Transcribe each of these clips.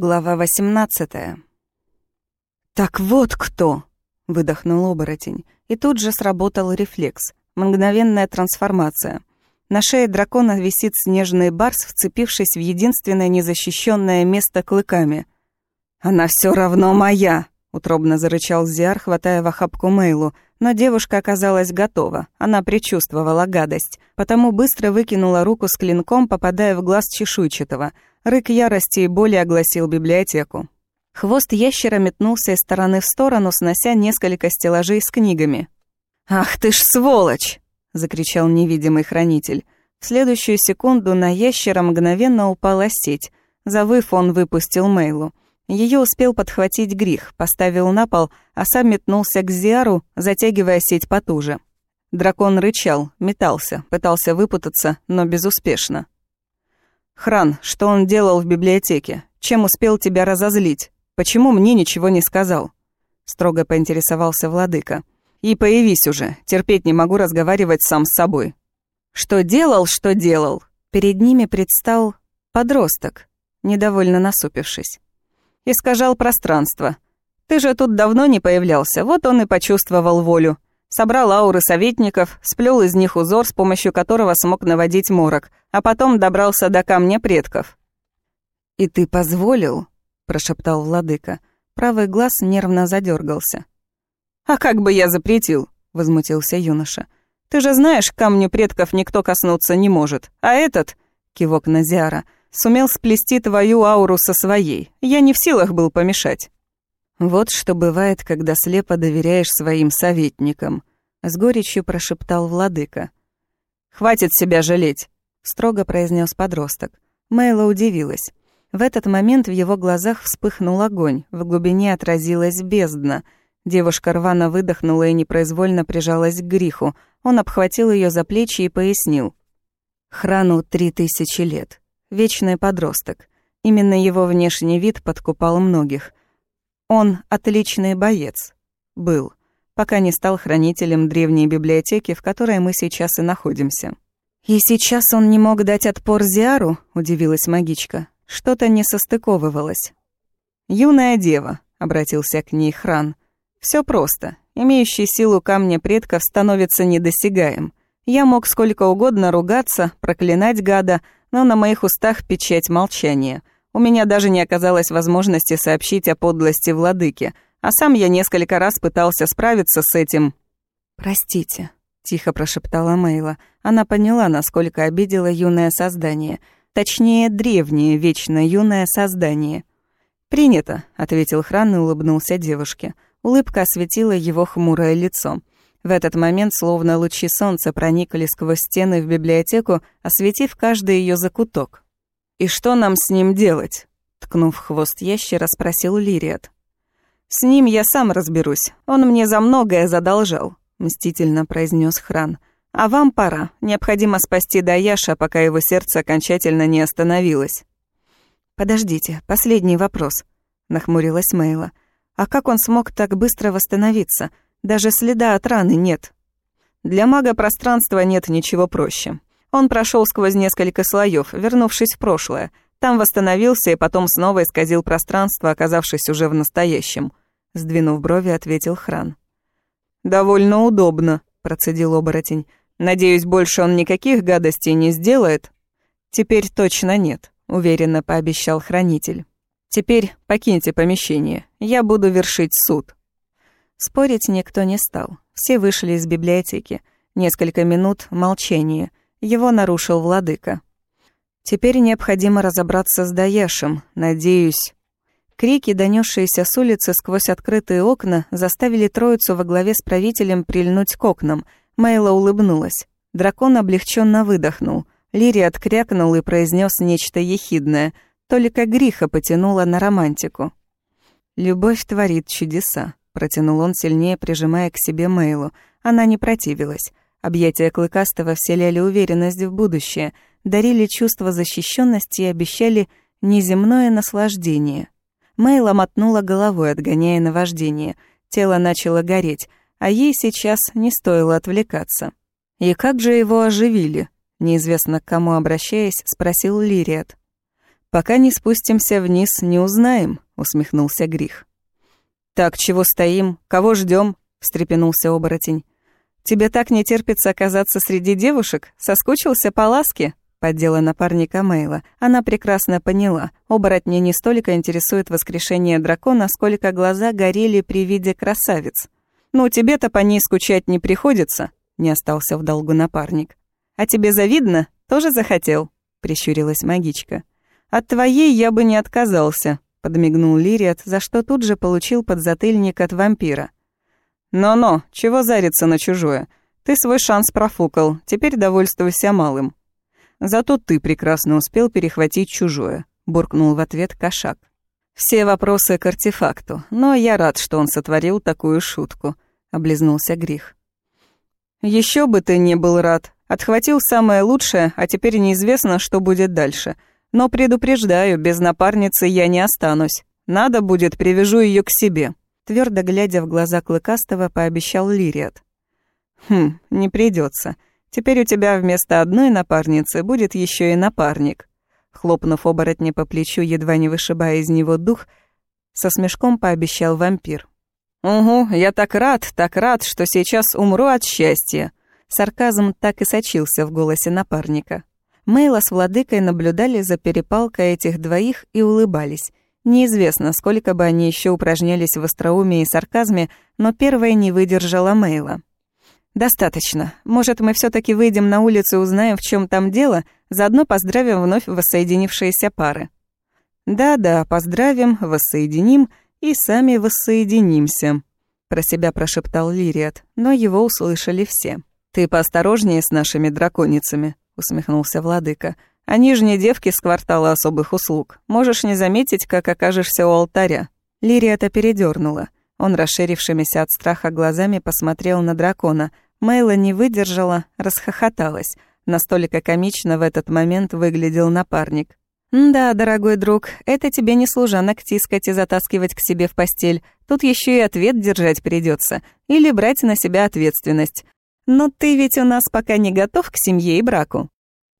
Глава 18 «Так вот кто!» — выдохнул оборотень. И тут же сработал рефлекс. Мгновенная трансформация. На шее дракона висит снежный барс, вцепившись в единственное незащищенное место клыками. «Она все равно моя!» — утробно зарычал Зиар, хватая в охапку Мейлу. Но девушка оказалась готова. Она предчувствовала гадость, потому быстро выкинула руку с клинком, попадая в глаз чешуйчатого — Рык ярости и боли огласил библиотеку. Хвост ящера метнулся из стороны в сторону, снося несколько стеллажей с книгами. «Ах ты ж сволочь!» — закричал невидимый хранитель. В следующую секунду на ящера мгновенно упала сеть. Завыв, он выпустил Мейлу. Ее успел подхватить грих, поставил на пол, а сам метнулся к Зиару, затягивая сеть потуже. Дракон рычал, метался, пытался выпутаться, но безуспешно. «Хран, что он делал в библиотеке? Чем успел тебя разозлить? Почему мне ничего не сказал?» Строго поинтересовался владыка. «И появись уже, терпеть не могу разговаривать сам с собой». «Что делал, что делал?» Перед ними предстал подросток, недовольно насупившись. Искажал пространство. «Ты же тут давно не появлялся, вот он и почувствовал волю. Собрал ауры советников, сплел из них узор, с помощью которого смог наводить морок, а потом добрался до камня предков. «И ты позволил?» — прошептал владыка. Правый глаз нервно задергался. «А как бы я запретил?» — возмутился юноша. «Ты же знаешь, камню предков никто коснуться не может. А этот...» — кивок на Зиара — сумел сплести твою ауру со своей. Я не в силах был помешать». «Вот что бывает, когда слепо доверяешь своим советникам», — с горечью прошептал владыка. «Хватит себя жалеть», — строго произнес подросток. Мэйла удивилась. В этот момент в его глазах вспыхнул огонь, в глубине отразилась бездна. Девушка рвано выдохнула и непроизвольно прижалась к гриху. Он обхватил ее за плечи и пояснил. «Храну три тысячи лет. Вечный подросток. Именно его внешний вид подкупал многих. Он отличный боец. Был. Пока не стал хранителем древней библиотеки, в которой мы сейчас и находимся. «И сейчас он не мог дать отпор Зиару?» — удивилась магичка. Что-то не состыковывалось. «Юная дева», — обратился к ней Хран. Все просто. Имеющий силу камня предков становится недосягаем. Я мог сколько угодно ругаться, проклинать гада, но на моих устах печать молчания — у меня даже не оказалось возможности сообщить о подлости владыки, а сам я несколько раз пытался справиться с этим. «Простите», — тихо прошептала Мейла. Она поняла, насколько обидела юное создание. Точнее, древнее, вечно юное создание. «Принято», — ответил Хран и улыбнулся девушке. Улыбка осветила его хмурое лицо. В этот момент словно лучи солнца проникли сквозь стены в библиотеку, осветив каждый ее закуток. «И что нам с ним делать?» Ткнув хвост ящера, спросил Лириат. «С ним я сам разберусь. Он мне за многое задолжал», — мстительно произнес Хран. «А вам пора. Необходимо спасти Даяша, пока его сердце окончательно не остановилось». «Подождите, последний вопрос», — нахмурилась Мейла. «А как он смог так быстро восстановиться? Даже следа от раны нет». «Для мага пространства нет ничего проще», он прошел сквозь несколько слоев, вернувшись в прошлое. Там восстановился и потом снова исказил пространство, оказавшись уже в настоящем. Сдвинув брови, ответил Хран. «Довольно удобно», — процедил оборотень. «Надеюсь, больше он никаких гадостей не сделает?» «Теперь точно нет», — уверенно пообещал хранитель. «Теперь покиньте помещение. Я буду вершить суд». Спорить никто не стал. Все вышли из библиотеки. Несколько минут молчания. Его нарушил владыка. Теперь необходимо разобраться с Даешем, надеюсь. Крики, донесшиеся с улицы сквозь открытые окна, заставили троицу во главе с правителем прильнуть к окнам. Мейла улыбнулась. Дракон облегченно выдохнул. Лири открякнул и произнес нечто ехидное. Только гриха потянула на романтику. «Любовь творит чудеса», — протянул он, сильнее прижимая к себе Мейлу. Она не противилась. Объятия Клыкастого вселяли уверенность в будущее, дарили чувство защищенности и обещали неземное наслаждение. Мэйла мотнула головой, отгоняя наваждение. Тело начало гореть, а ей сейчас не стоило отвлекаться. «И как же его оживили?» Неизвестно к кому обращаясь, спросил Лириат. «Пока не спустимся вниз, не узнаем», — усмехнулся Грих. «Так, чего стоим? Кого ждем? встрепенулся оборотень. «Тебе так не терпится оказаться среди девушек? Соскучился по ласке?» Поддела напарника Мейла. Она прекрасно поняла. Оборотня не столько интересует воскрешение дракона, сколько глаза горели при виде красавиц. «Ну, тебе-то по ней скучать не приходится», — не остался в долгу напарник. «А тебе завидно? Тоже захотел?» — прищурилась магичка. «От твоей я бы не отказался», — подмигнул Лириат, за что тут же получил подзатыльник от вампира. «Но-но, чего зариться на чужое? Ты свой шанс профукал, теперь довольствуйся малым». «Зато ты прекрасно успел перехватить чужое», — буркнул в ответ кошак. «Все вопросы к артефакту, но я рад, что он сотворил такую шутку», — облизнулся Грих. Еще бы ты не был рад. Отхватил самое лучшее, а теперь неизвестно, что будет дальше. Но предупреждаю, без напарницы я не останусь. Надо будет, привяжу ее к себе. Твердо глядя в глаза Клыкастого, пообещал Лириат. Хм, не придется. Теперь у тебя вместо одной напарницы будет еще и напарник. Хлопнув оборотня по плечу, едва не вышибая из него дух, со смешком пообещал вампир. «Угу, я так рад, так рад, что сейчас умру от счастья». Сарказм так и сочился в голосе напарника. Мейла с владыкой наблюдали за перепалкой этих двоих и улыбались. Неизвестно, сколько бы они еще упражнялись в остроумии и сарказме, но первая не выдержала Мейла. «Достаточно. Может, мы все таки выйдем на улицу и узнаем, в чем там дело, заодно поздравим вновь воссоединившиеся пары». «Да-да, поздравим, воссоединим и сами воссоединимся», — про себя прошептал Лириат, но его услышали все. «Ты поосторожнее с нашими драконицами», усмехнулся владыка. «Они же не девки с квартала особых услуг. Можешь не заметить, как окажешься у алтаря». Лирия-то передернула. Он, расширившимися от страха глазами, посмотрел на дракона. Мейла не выдержала, расхохоталась. Настолько комично в этот момент выглядел напарник. «Да, дорогой друг, это тебе не служанок тискать и затаскивать к себе в постель. Тут еще и ответ держать придется, Или брать на себя ответственность. Но ты ведь у нас пока не готов к семье и браку».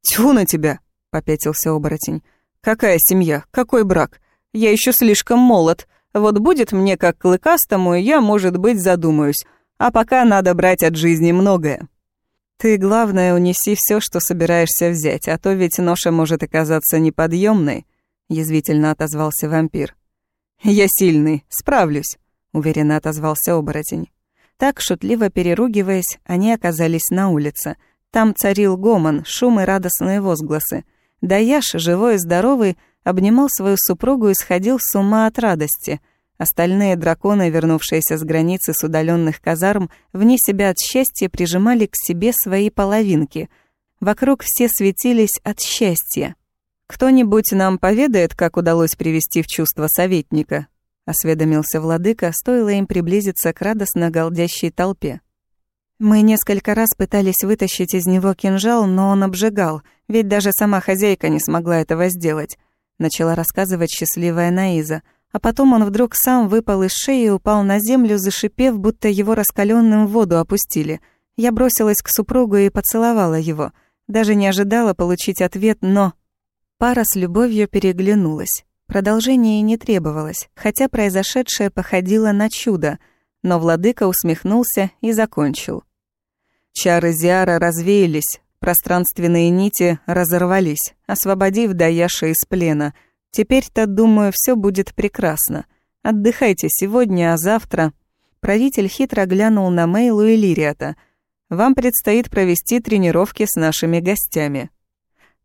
«Тьфу на тебя!» — попятился оборотень. «Какая семья? Какой брак? Я еще слишком молод. Вот будет мне как клыкастому, я, может быть, задумаюсь. А пока надо брать от жизни многое». «Ты, главное, унеси все, что собираешься взять, а то ведь ноша может оказаться неподъемной», — язвительно отозвался вампир. «Я сильный, справлюсь», — уверенно отозвался оборотень. Так, шутливо переругиваясь, они оказались на улице. Там царил гомон, шум и радостные возгласы. Даяш, живой и здоровый, обнимал свою супругу и сходил с ума от радости. Остальные драконы, вернувшиеся с границы с удаленных казарм, вне себя от счастья прижимали к себе свои половинки. Вокруг все светились от счастья. «Кто-нибудь нам поведает, как удалось привести в чувство советника?» осведомился владыка, стоило им приблизиться к радостно галдящей толпе. Мы несколько раз пытались вытащить из него кинжал, но он обжигал, ведь даже сама хозяйка не смогла этого сделать, начала рассказывать счастливая Наиза. А потом он вдруг сам выпал из шеи и упал на землю, зашипев, будто его раскаленным в воду опустили. Я бросилась к супругу и поцеловала его. Даже не ожидала получить ответ, но... Пара с любовью переглянулась. Продолжение не требовалось, хотя произошедшее походило на чудо, но владыка усмехнулся и закончил. Чары Зиара развеялись, пространственные нити разорвались, освободив Даяша из плена. Теперь-то, думаю, все будет прекрасно. Отдыхайте сегодня, а завтра... Правитель хитро глянул на Мейлу и Лириата. «Вам предстоит провести тренировки с нашими гостями».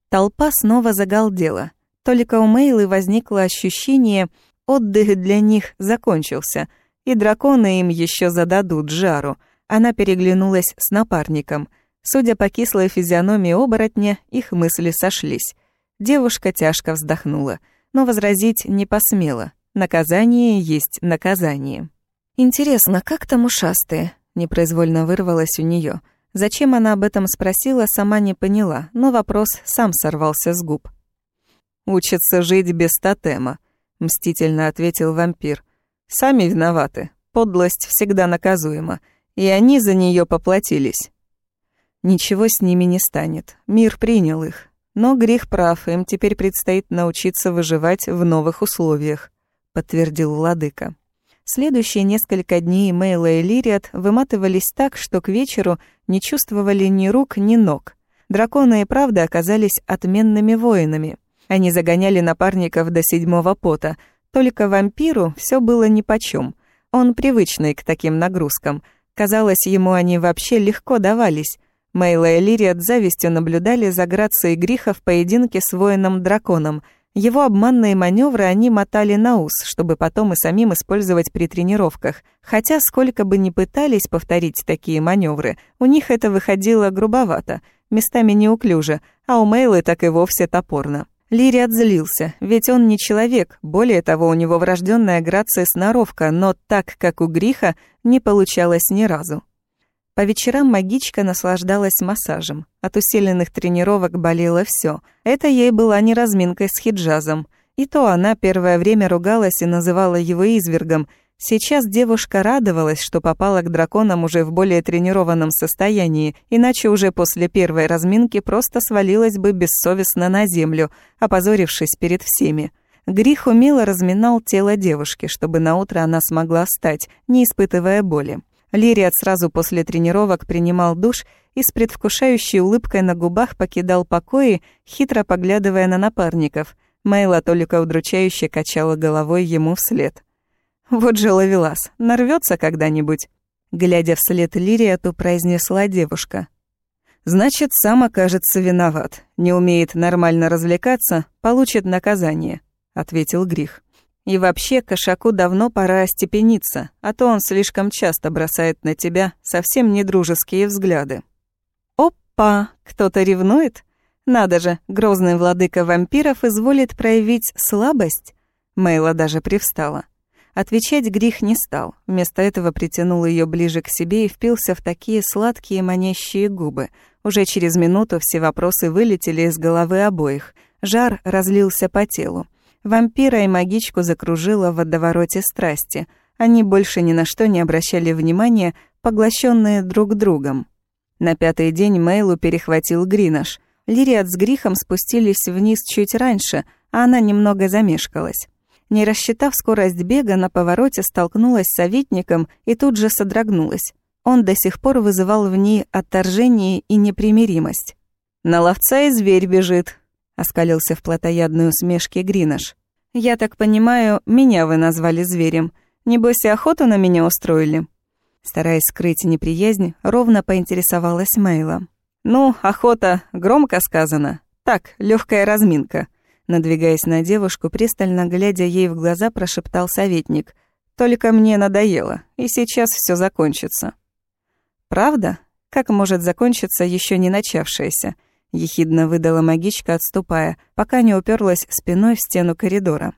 Толпа снова загалдела. Только у Мейлы возникло ощущение, отдых для них закончился, и драконы им еще зададут жару. Она переглянулась с напарником. Судя по кислой физиономии оборотня, их мысли сошлись. Девушка тяжко вздохнула, но возразить не посмела. Наказание есть наказание. «Интересно, как там ушастые?» — непроизвольно вырвалось у нее. Зачем она об этом спросила, сама не поняла, но вопрос сам сорвался с губ. «Учатся жить без тотема», — мстительно ответил вампир. «Сами виноваты. Подлость всегда наказуема, и они за нее поплатились». «Ничего с ними не станет. Мир принял их. Но Грих прав, им теперь предстоит научиться выживать в новых условиях, подтвердил владыка. Следующие несколько дней Мейла и Лириат выматывались так, что к вечеру не чувствовали ни рук, ни ног. Драконы и правда оказались отменными воинами. Они загоняли напарников до седьмого пота. Только вампиру все было нипочем. Он привычный к таким нагрузкам. Казалось, ему они вообще легко давались. Мейла и Лириат завистью наблюдали за грацией Гриха в поединке с воином-драконом. Его обманные маневры они мотали на ус, чтобы потом и самим использовать при тренировках. Хотя сколько бы ни пытались повторить такие маневры, у них это выходило грубовато, местами неуклюже, а у Мейлы так и вовсе топорно. Лири отзлился, ведь он не человек, более того, у него врожденная грация сноровка, но так, как у Гриха, не получалось ни разу. По вечерам магичка наслаждалась массажем. От усиленных тренировок болело все. Это ей была не разминкой с хиджазом. И то она первое время ругалась и называла его извергом. Сейчас девушка радовалась, что попала к драконам уже в более тренированном состоянии, иначе уже после первой разминки просто свалилась бы бессовестно на землю, опозорившись перед всеми. Грих умело разминал тело девушки, чтобы наутро она смогла встать, не испытывая боли. Лириат сразу после тренировок принимал душ и с предвкушающей улыбкой на губах покидал покои, хитро поглядывая на напарников. Мейла только удручающе качала головой ему вслед. «Вот же ловелас, нарвется когда-нибудь?» Глядя вслед Лириату, произнесла девушка. «Значит, сам окажется виноват. Не умеет нормально развлекаться, получит наказание», — ответил Грих. И вообще, кошаку давно пора остепениться, а то он слишком часто бросает на тебя совсем недружеские взгляды. Опа, кто-то ревнует? Надо же, грозный владыка вампиров изволит проявить слабость. Мейла даже привстала. Отвечать грех не стал. Вместо этого притянул ее ближе к себе и впился в такие сладкие манящие губы. Уже через минуту все вопросы вылетели из головы обоих. Жар разлился по телу. Вампира и магичку закружило в водовороте страсти. Они больше ни на что не обращали внимания, поглощенные друг другом. На пятый день Мейлу перехватил Гринаш. Лириат с Грихом спустились вниз чуть раньше, а она немного замешкалась. Не рассчитав скорость бега, на повороте столкнулась с советником и тут же содрогнулась. Он до сих пор вызывал в ней отторжение и непримиримость. «На ловца и зверь бежит», — оскалился в плотоядной усмешке Гринаш. «Я так понимаю, меня вы назвали зверем. Небось, и охоту на меня устроили?» Стараясь скрыть неприязнь, ровно поинтересовалась Мейла. «Ну, охота, громко сказано. Так, легкая разминка». Надвигаясь на девушку, пристально глядя ей в глаза, прошептал советник. «Только мне надоело, и сейчас все закончится». «Правда? Как может закончиться еще не начавшееся?» ехидно выдала магичка, отступая, пока не уперлась спиной в стену коридора.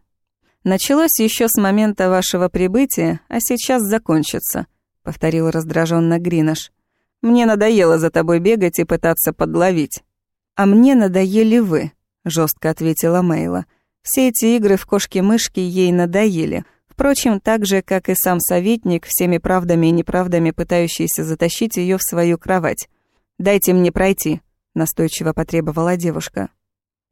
Началось еще с момента вашего прибытия, а сейчас закончится, повторил раздраженно Гринаш. Мне надоело за тобой бегать и пытаться подловить. А мне надоели вы, жестко ответила Мейла. Все эти игры в кошки-мышки ей надоели. Впрочем, так же, как и сам советник, всеми правдами и неправдами пытающийся затащить ее в свою кровать. «Дайте мне пройти», настойчиво потребовала девушка.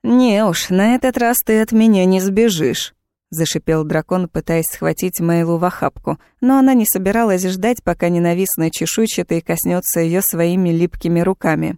«Не уж, на этот раз ты от меня не сбежишь», зашипел дракон, пытаясь схватить Мейлу в охапку, но она не собиралась ждать, пока ненавистный чешуйчатый коснется ее своими липкими руками.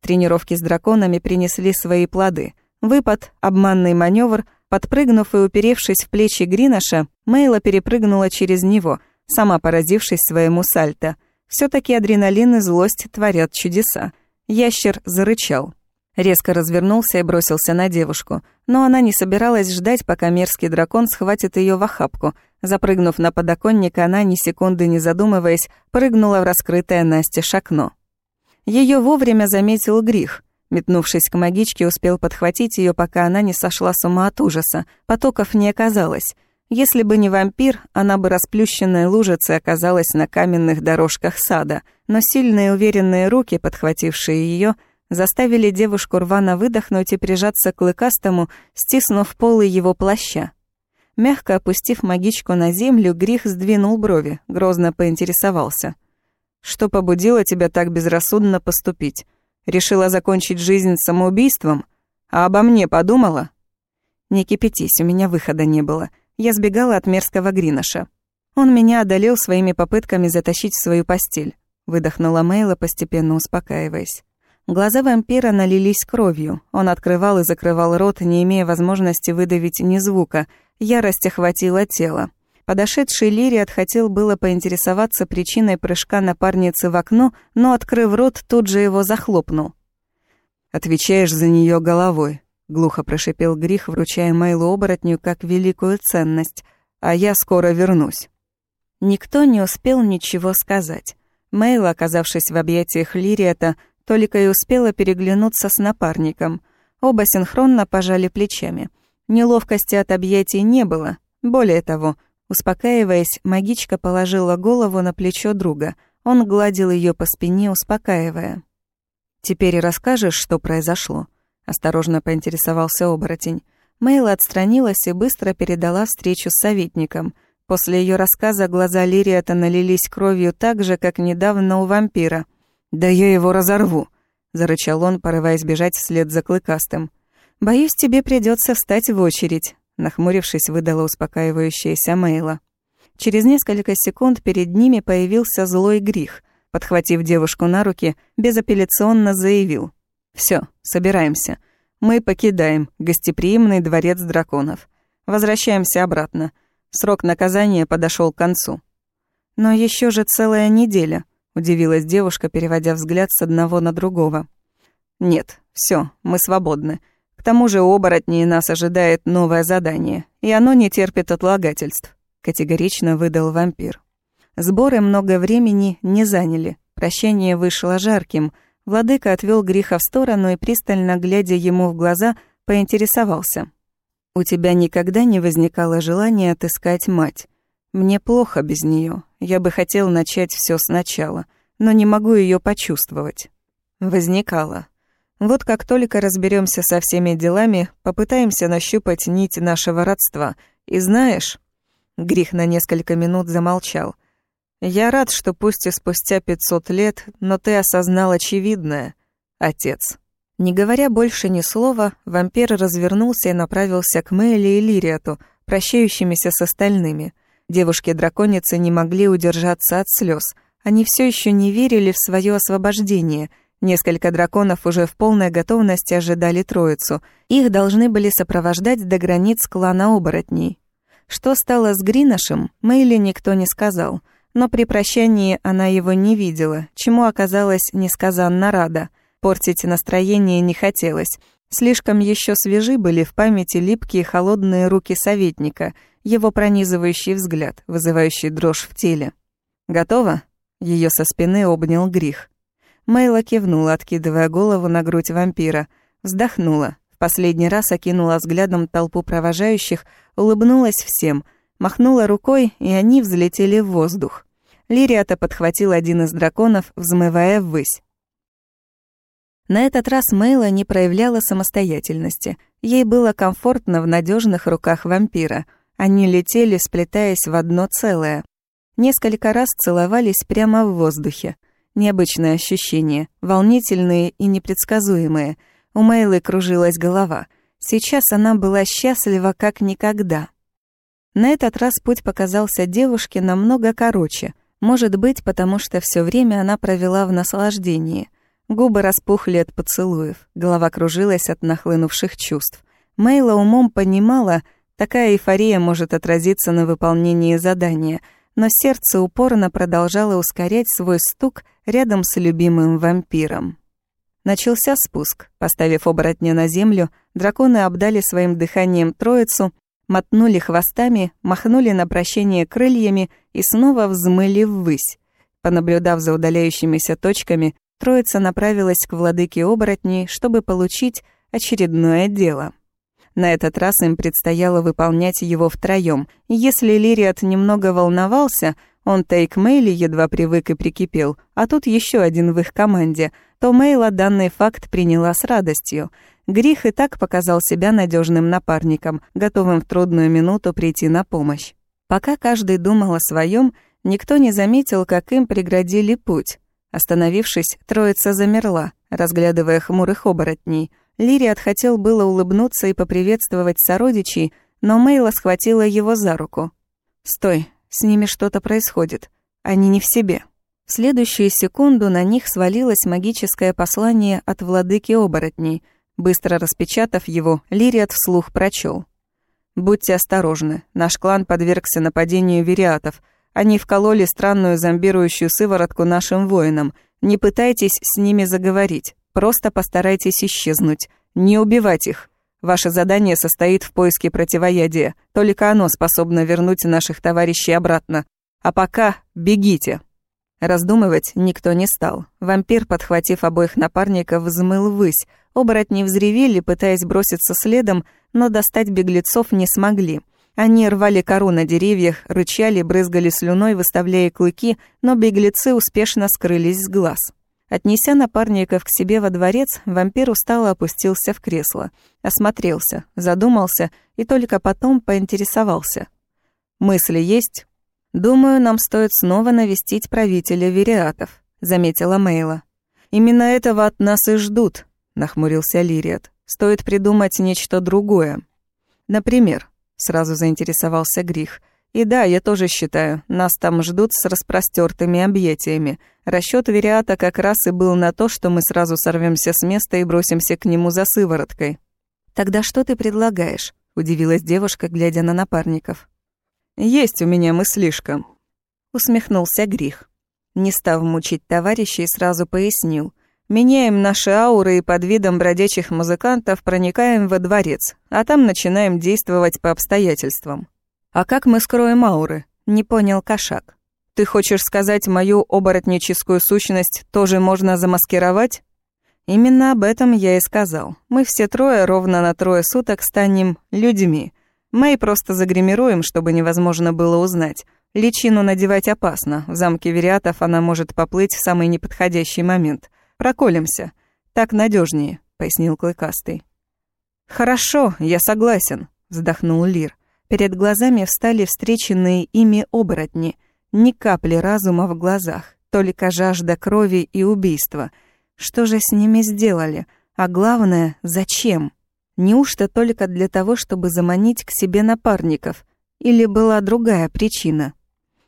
Тренировки с драконами принесли свои плоды. Выпад, обманный маневр, подпрыгнув и уперевшись в плечи Гринаша, Мейла перепрыгнула через него, сама поразившись своему сальто. все таки адреналин и злость творят чудеса. Ящер зарычал. Резко развернулся и бросился на девушку, но она не собиралась ждать, пока мерзкий дракон схватит ее в охапку. Запрыгнув на подоконник, она, ни секунды не задумываясь, прыгнула в раскрытое настежь окно. Ее вовремя заметил грех. Метнувшись к магичке, успел подхватить ее, пока она не сошла с ума от ужаса. Потоков не оказалось. Если бы не вампир, она бы расплющенной лужицей оказалась на каменных дорожках сада, но сильные уверенные руки, подхватившие ее, заставили девушку рвано выдохнуть и прижаться к клыкастому, стиснув полы его плаща. Мягко опустив магичку на землю, Грих сдвинул брови, грозно поинтересовался. «Что побудило тебя так безрассудно поступить? Решила закончить жизнь самоубийством? А обо мне подумала?» «Не кипятись, у меня выхода не было. Я сбегала от мерзкого Гриноша. Он меня одолел своими попытками затащить в свою постель», выдохнула Мейла, постепенно успокаиваясь. Глаза вампира налились кровью. Он открывал и закрывал рот, не имея возможности выдавить ни звука. Ярость охватила тело. Подошедший Лириат хотел было поинтересоваться причиной прыжка напарницы в окно, но, открыв рот, тут же его захлопнул. «Отвечаешь за нее головой», — глухо прошипел Грих, вручая Мейлу оборотню как великую ценность. «А я скоро вернусь». Никто не успел ничего сказать. Мейла, оказавшись в объятиях Лириата, только и успела переглянуться с напарником. Оба синхронно пожали плечами. Неловкости от объятий не было. Более того, успокаиваясь, магичка положила голову на плечо друга. Он гладил ее по спине, успокаивая. «Теперь расскажешь, что произошло?» Осторожно поинтересовался оборотень. Мейла отстранилась и быстро передала встречу с советником. После ее рассказа глаза Лириата налились кровью так же, как недавно у вампира. «Да я его разорву!» — зарычал он, порываясь бежать вслед за клыкастым. «Боюсь, тебе придется встать в очередь», — нахмурившись, выдала успокаивающаяся Мейла. Через несколько секунд перед ними появился злой грих. Подхватив девушку на руки, безапелляционно заявил. «Всё, собираемся. Мы покидаем гостеприимный дворец драконов. Возвращаемся обратно. Срок наказания подошёл к концу». «Но ещё же целая неделя», удивилась девушка, переводя взгляд с одного на другого. Нет, все, мы свободны. Тому же оборотней нас ожидает новое задание, и оно не терпит отлагательств, категорично выдал вампир. Сборы много времени не заняли. Прощение вышло жарким. Владыка отвел греха в сторону и, пристально глядя ему в глаза, поинтересовался. «У тебя никогда не возникало желания отыскать мать? Мне плохо без нее. Я бы хотел начать все сначала, но не могу ее почувствовать. Возникало. Вот как только разберемся со всеми делами, попытаемся нащупать нить нашего родства. И знаешь, Грих на несколько минут замолчал. Я рад, что пусть и спустя пятьсот лет, но ты осознал очевидное, отец. Не говоря больше ни слова, вампир развернулся и направился к Мэйли и Лириату, прощающимися с остальными — Девушки-драконицы не могли удержаться от слез. Они все еще не верили в свое освобождение. Несколько драконов уже в полной готовности ожидали троицу. Их должны были сопровождать до границ клана оборотней. Что стало с Гриношем, Мэйли никто не сказал. Но при прощании она его не видела, чему оказалась несказанно рада. Портить настроение не хотелось. Слишком еще свежи были в памяти липкие холодные руки советника — его пронизывающий взгляд, вызывающий дрожь в теле. «Готово?» Ее со спины обнял грих. Мейла кивнула, откидывая голову на грудь вампира. Вздохнула. В последний раз окинула взглядом толпу провожающих, улыбнулась всем, махнула рукой, и они взлетели в воздух. Лириата подхватил один из драконов, взмывая ввысь. На этот раз Мейла не проявляла самостоятельности. Ей было комфортно в надежных руках вампира — они летели, сплетаясь в одно целое. Несколько раз целовались прямо в воздухе. Необычные ощущения, волнительные и непредсказуемые. У Мейлы кружилась голова. Сейчас она была счастлива как никогда. На этот раз путь показался девушке намного короче. Может быть, потому что все время она провела в наслаждении. Губы распухли от поцелуев, голова кружилась от нахлынувших чувств. Мейла умом понимала, Такая эйфория может отразиться на выполнении задания, но сердце упорно продолжало ускорять свой стук рядом с любимым вампиром. Начался спуск. Поставив оборотня на землю, драконы обдали своим дыханием троицу, мотнули хвостами, махнули на прощение крыльями и снова взмыли ввысь. Понаблюдав за удаляющимися точками, троица направилась к владыке оборотней, чтобы получить очередное дело. На этот раз им предстояло выполнять его втроем. Если Лириат немного волновался, он-то к Мэйли едва привык и прикипел, а тут еще один в их команде, то Мейла данный факт приняла с радостью. Грих и так показал себя надежным напарником, готовым в трудную минуту прийти на помощь. Пока каждый думал о своем, никто не заметил, как им преградили путь. Остановившись, троица замерла, разглядывая хмурых оборотней — Лириат хотел было улыбнуться и поприветствовать сородичей, но Мейла схватила его за руку. «Стой, с ними что-то происходит. Они не в себе». В следующую секунду на них свалилось магическое послание от владыки оборотней. Быстро распечатав его, Лириат вслух прочел. «Будьте осторожны. Наш клан подвергся нападению вериатов. Они вкололи странную зомбирующую сыворотку нашим воинам. Не пытайтесь с ними заговорить. Просто постарайтесь исчезнуть. Не убивать их. Ваше задание состоит в поиске противоядия. Только оно способно вернуть наших товарищей обратно. А пока бегите. Раздумывать никто не стал. Вампир, подхватив обоих напарников, взмыл ввысь. Оборотни взревели, пытаясь броситься следом, но достать беглецов не смогли. Они рвали кору на деревьях, рычали, брызгали слюной, выставляя клыки, но беглецы успешно скрылись с глаз. Отнеся напарников к себе во дворец, вампир устало опустился в кресло, осмотрелся, задумался и только потом поинтересовался. «Мысли есть?» «Думаю, нам стоит снова навестить правителя Вериатов», — заметила Мейла. «Именно этого от нас и ждут», — нахмурился Лириат. «Стоит придумать нечто другое». «Например», — сразу заинтересовался Грих, — и да, я тоже считаю, нас там ждут с распростертыми объятиями. Расчет Вериата как раз и был на то, что мы сразу сорвемся с места и бросимся к нему за сывороткой. «Тогда что ты предлагаешь?» — удивилась девушка, глядя на напарников. «Есть у меня мыслишка», — усмехнулся Грих. Не став мучить товарищей, сразу пояснил. «Меняем наши ауры и под видом бродячих музыкантов проникаем во дворец, а там начинаем действовать по обстоятельствам. «А как мы скроем ауры?» — не понял кошак. «Ты хочешь сказать, мою оборотническую сущность тоже можно замаскировать?» Именно об этом я и сказал. Мы все трое ровно на трое суток станем людьми. Мэй просто загримируем, чтобы невозможно было узнать. Личину надевать опасно. В замке Вериатов она может поплыть в самый неподходящий момент. Проколемся. Так надежнее, пояснил Клыкастый. Хорошо, я согласен, вздохнул Лир. Перед глазами встали встреченные ими оборотни. Ни капли разума в глазах, только жажда крови и убийства. Что же с ними сделали? А главное, зачем? Неужто только для того, чтобы заманить к себе напарников? Или была другая причина?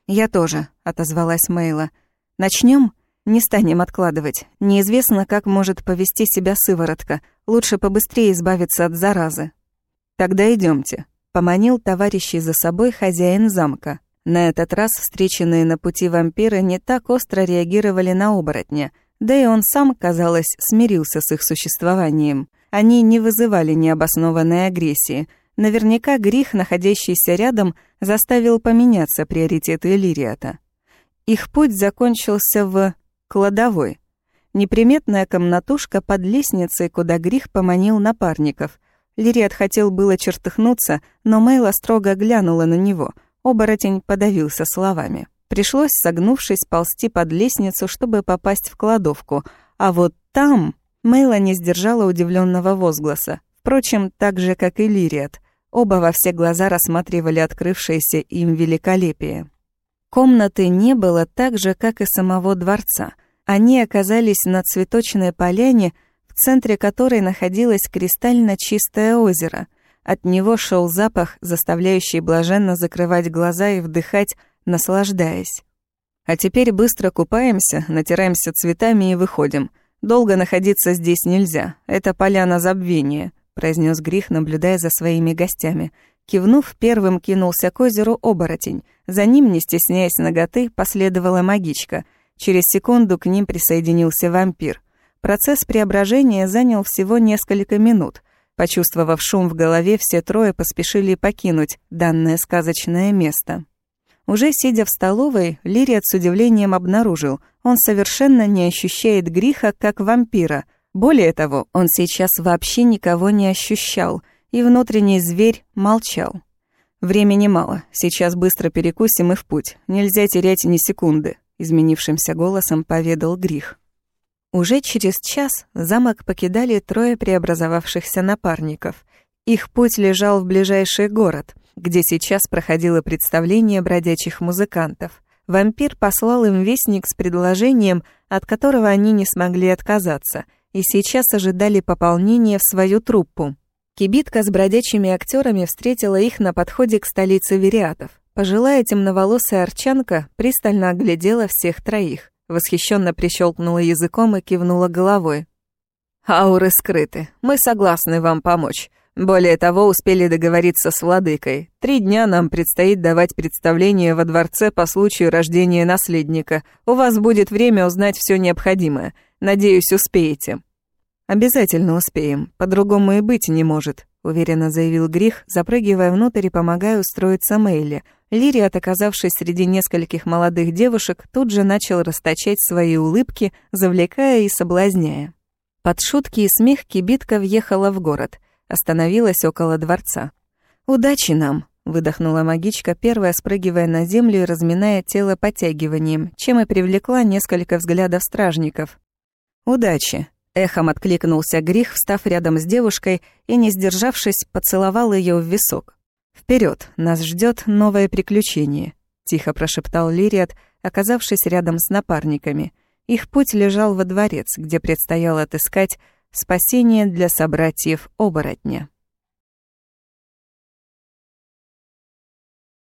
«Я тоже», — отозвалась Мейла. Начнем? Не станем откладывать. Неизвестно, как может повести себя сыворотка. Лучше побыстрее избавиться от заразы». «Тогда идемте, Поманил товарищей за собой хозяин замка. На этот раз встреченные на пути вампиры не так остро реагировали на оборотня, да и он сам, казалось, смирился с их существованием. Они не вызывали необоснованной агрессии. Наверняка грех, находящийся рядом, заставил поменяться приоритеты Лириата. Их путь закончился в кладовой. Неприметная комнатушка под лестницей, куда грех поманил напарников. Лириат хотел было чертыхнуться, но Мейла строго глянула на него. Оборотень подавился словами. Пришлось, согнувшись, ползти под лестницу, чтобы попасть в кладовку. А вот там Мейла не сдержала удивленного возгласа. Впрочем, так же, как и Лириат. Оба во все глаза рассматривали открывшееся им великолепие. Комнаты не было так же, как и самого дворца. Они оказались на цветочной поляне, в центре которой находилось кристально чистое озеро. От него шел запах, заставляющий блаженно закрывать глаза и вдыхать, наслаждаясь. А теперь быстро купаемся, натираемся цветами и выходим. Долго находиться здесь нельзя. Это поляна забвения, произнес Грих, наблюдая за своими гостями. Кивнув, первым кинулся к озеру оборотень. За ним, не стесняясь ноготы, последовала магичка. Через секунду к ним присоединился вампир. Процесс преображения занял всего несколько минут. Почувствовав шум в голове, все трое поспешили покинуть данное сказочное место. Уже сидя в столовой, Лириат с удивлением обнаружил, он совершенно не ощущает греха как вампира. Более того, он сейчас вообще никого не ощущал, и внутренний зверь молчал. «Времени мало, сейчас быстро перекусим и в путь, нельзя терять ни секунды», изменившимся голосом поведал Грих. Уже через час замок покидали трое преобразовавшихся напарников. Их путь лежал в ближайший город, где сейчас проходило представление бродячих музыкантов. Вампир послал им вестник с предложением, от которого они не смогли отказаться. и сейчас ожидали пополнения в свою труппу. Кибитка с бродячими актерами встретила их на подходе к столице Вериатов. Пожилая темноволосая арчанка пристально оглядела всех троих, восхищенно прищелкнула языком и кивнула головой. «Ауры скрыты. Мы согласны вам помочь. Более того, успели договориться с владыкой. Три дня нам предстоит давать представление во дворце по случаю рождения наследника. У вас будет время узнать все необходимое. Надеюсь, успеете». «Обязательно успеем. По-другому и быть не может», — уверенно заявил Грих, запрыгивая внутрь и помогая устроиться Мэйли. Лириат, оказавшись среди нескольких молодых девушек, тут же начал расточать свои улыбки, завлекая и соблазняя. Под шутки и смех кибитка въехала в город — Остановилась около дворца. «Удачи нам!» — выдохнула магичка, первая спрыгивая на землю и разминая тело подтягиванием, чем и привлекла несколько взглядов стражников. «Удачи!» — эхом откликнулся Грих, встав рядом с девушкой и, не сдержавшись, поцеловал ее в висок. Вперед, нас ждет новое приключение», — тихо прошептал Лириат, оказавшись рядом с напарниками. Их путь лежал во дворец, где предстояло отыскать Спасение для собратьев оборотня.